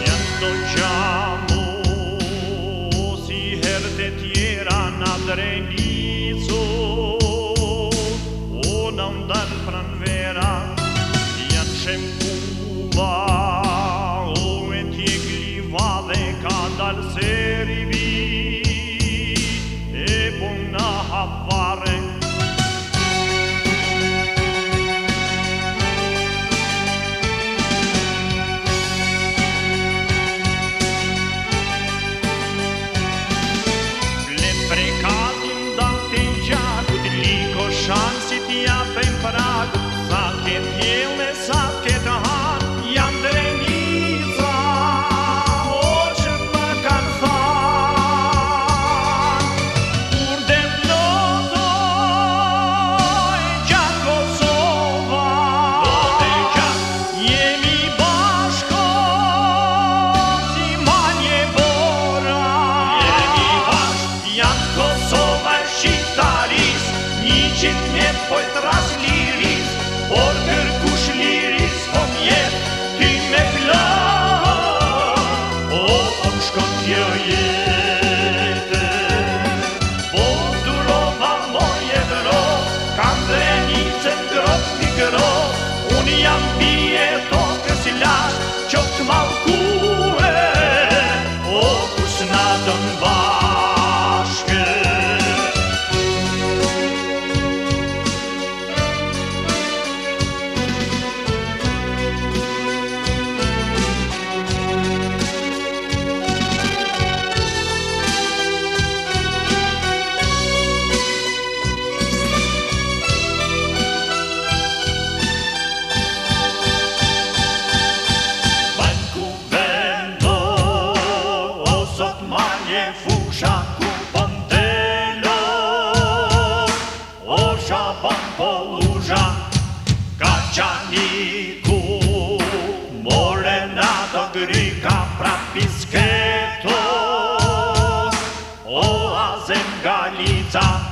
Miasto działa. veckan danser vi ebuna havare Шанси тя пен прагу, за кем еле са Yambi. lirica pra pisquetos ou a zengaliza.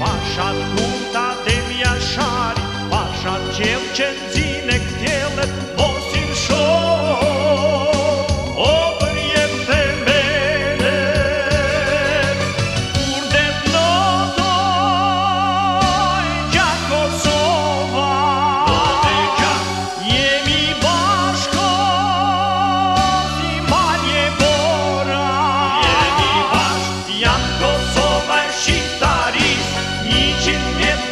Pașa cunta de mi-așari, pașa ceu ce-mi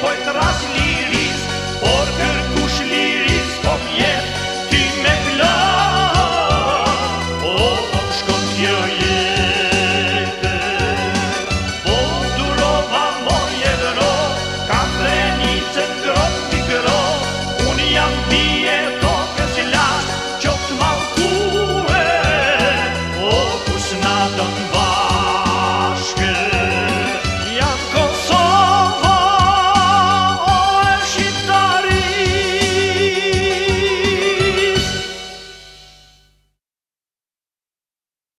po të liris Por kërkush liris po mjet ty me plan